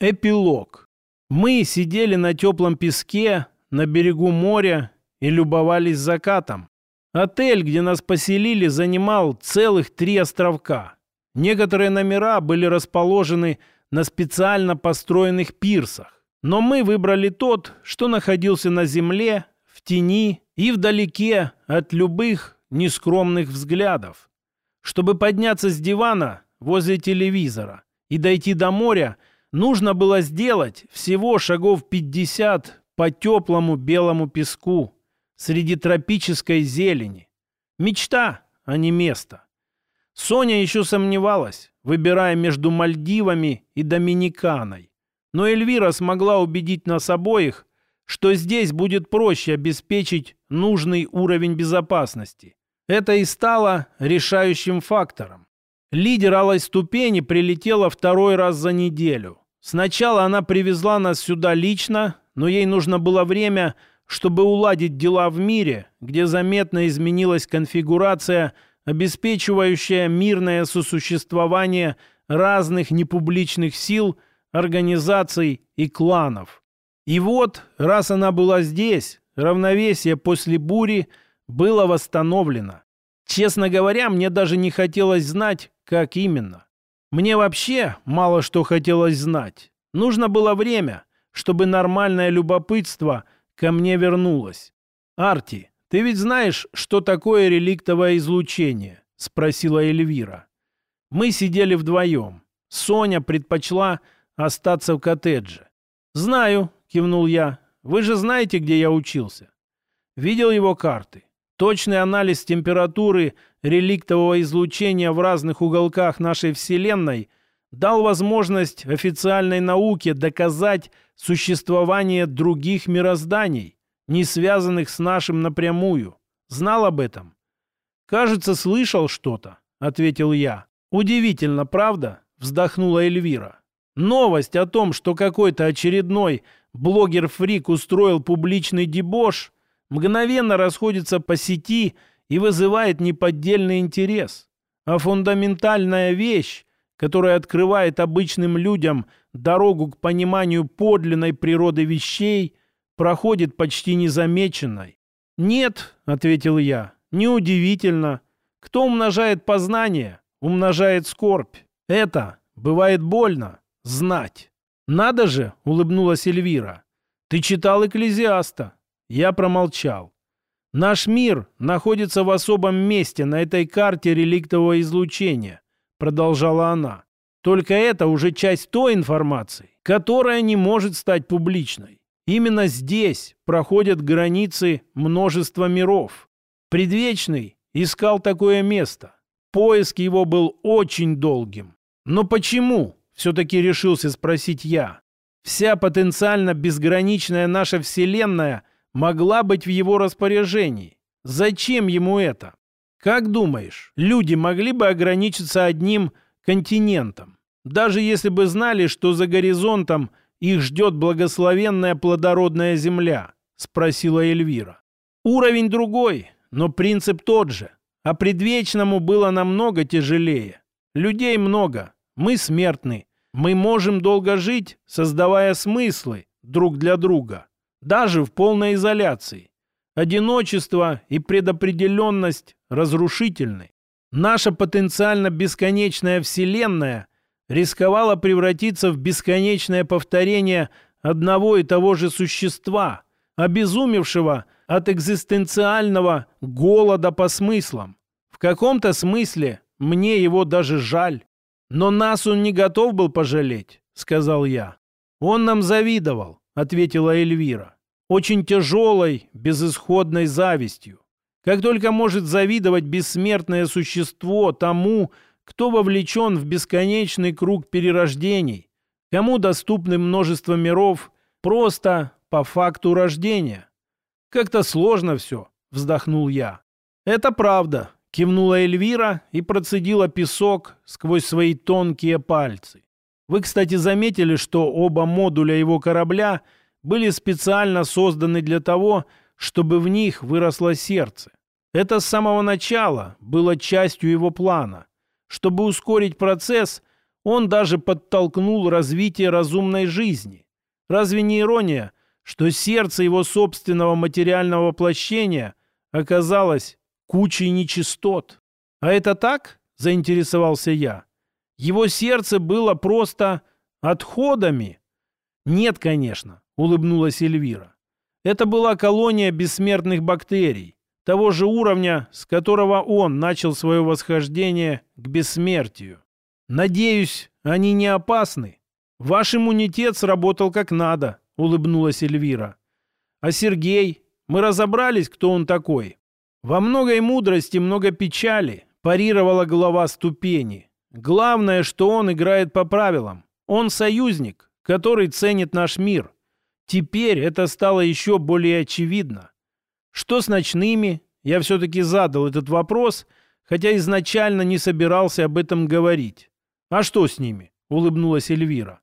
Эпилог. Мы сидели на теплом песке на берегу моря и любовались закатом. Отель, где нас поселили, занимал целых три островка. Некоторые номера были расположены на специально построенных пирсах. Но мы выбрали тот, что находился на земле, в тени и вдалеке от любых нескромных взглядов. Чтобы подняться с дивана возле телевизора и дойти до моря – нужно было сделать всего шагов 50 по теплому белому песку среди тропической зелени. Мечта, а не место. Соня еще сомневалась, выбирая между Мальдивами и Доминиканой. Но Эльвира смогла убедить нас обоих, что здесь будет проще обеспечить нужный уровень безопасности. Это и стало решающим фактором. Лидер алой ступени прилетела второй раз за неделю. Сначала она привезла нас сюда лично, но ей нужно было время, чтобы уладить дела в мире, где заметно изменилась конфигурация, обеспечивающая мирное сосуществование разных непубличных сил, организаций и кланов. И вот, раз она была здесь, равновесие после бури было восстановлено. Честно говоря, мне даже не хотелось знать, как именно. Мне вообще мало что хотелось знать. Нужно было время, чтобы нормальное любопытство ко мне вернулось. «Арти, ты ведь знаешь, что такое реликтовое излучение?» — спросила Эльвира. Мы сидели вдвоем. Соня предпочла остаться в коттедже. «Знаю», — кивнул я. «Вы же знаете, где я учился?» Видел его карты. Точный анализ температуры реликтового излучения в разных уголках нашей Вселенной дал возможность официальной науке доказать существование других мирозданий, не связанных с нашим напрямую. Знал об этом? «Кажется, слышал что-то», — ответил я. «Удивительно, правда?» — вздохнула Эльвира. «Новость о том, что какой-то очередной блогер-фрик устроил публичный дебош — мгновенно расходится по сети и вызывает неподдельный интерес. А фундаментальная вещь, которая открывает обычным людям дорогу к пониманию подлинной природы вещей, проходит почти незамеченной. «Нет», — ответил я, — «неудивительно. Кто умножает познание, умножает скорбь. Это бывает больно знать». «Надо же», — улыбнулась Эльвира, — «ты читал «Экклезиаста». Я промолчал. Наш мир находится в особом месте на этой карте реликтового излучения, продолжала она. Только это уже часть той информации, которая не может стать публичной. Именно здесь проходят границы множества миров. Предвечный искал такое место. Поиск его был очень долгим. Но почему? Все-таки решился спросить я. Вся потенциально безграничная наша Вселенная могла быть в его распоряжении. Зачем ему это? Как думаешь, люди могли бы ограничиться одним континентом, даже если бы знали, что за горизонтом их ждет благословенная плодородная земля? Спросила Эльвира. Уровень другой, но принцип тот же. А предвечному было намного тяжелее. Людей много, мы смертны. Мы можем долго жить, создавая смыслы друг для друга даже в полной изоляции. Одиночество и предопределенность разрушительны. Наша потенциально бесконечная Вселенная рисковала превратиться в бесконечное повторение одного и того же существа, обезумевшего от экзистенциального голода по смыслам. В каком-то смысле мне его даже жаль. Но нас он не готов был пожалеть, сказал я. Он нам завидовал ответила Эльвира. Очень тяжелой, безысходной завистью. Как только может завидовать бессмертное существо тому, кто вовлечен в бесконечный круг перерождений, кому доступны множество миров просто по факту рождения. Как-то сложно все, вздохнул я. Это правда, кивнула Эльвира и процедила песок сквозь свои тонкие пальцы. Вы, кстати, заметили, что оба модуля его корабля были специально созданы для того, чтобы в них выросло сердце. Это с самого начала было частью его плана. Чтобы ускорить процесс, Он даже подтолкнул развитие разумной жизни. Разве не ирония, что сердце его собственного материального воплощения оказалось кучей нечистот? А это так? Заинтересовался я. Его сердце было просто отходами. Нет, конечно, улыбнулась Эльвира. Это была колония бессмертных бактерий, того же уровня, с которого он начал свое восхождение к бессмертию. Надеюсь, они не опасны. Ваш иммунитет сработал как надо, улыбнулась Эльвира. А Сергей, мы разобрались, кто он такой. Во многой мудрости много печали, парировала глава ступени. Главное, что он играет по правилам. Он союзник, который ценит наш мир. Теперь это стало еще более очевидно. Что с ночными? Я все-таки задал этот вопрос, хотя изначально не собирался об этом говорить. «А что с ними?» — улыбнулась Эльвира.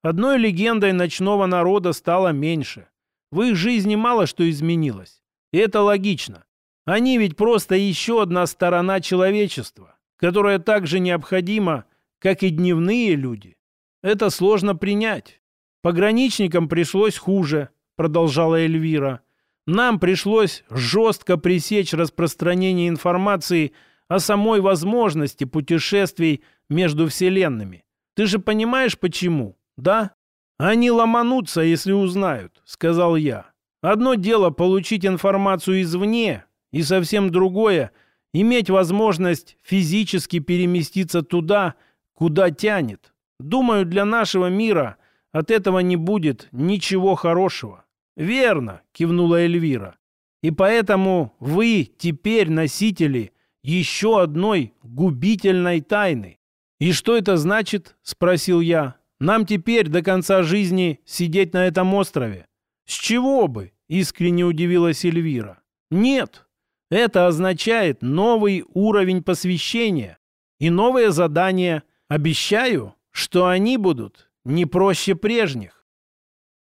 «Одной легендой ночного народа стало меньше. В их жизни мало что изменилось. И это логично. Они ведь просто еще одна сторона человечества, которая так же необходима, как и дневные люди. Это сложно принять. Пограничникам пришлось хуже, продолжала Эльвира. Нам пришлось жестко пресечь распространение информации о самой возможности путешествий между вселенными. Ты же понимаешь, почему, да? Они ломанутся, если узнают, сказал я. Одно дело получить информацию извне, и совсем другое — иметь возможность физически переместиться туда, куда тянет. Думаю, для нашего мира от этого не будет ничего хорошего. Верно, кивнула Эльвира. И поэтому вы теперь носители еще одной губительной тайны. «И что это значит?» – спросил я. «Нам теперь до конца жизни сидеть на этом острове?» «С чего бы?» – искренне удивилась Эльвира. «Нет, это означает новый уровень посвящения и новые задания. Обещаю, что они будут не проще прежних».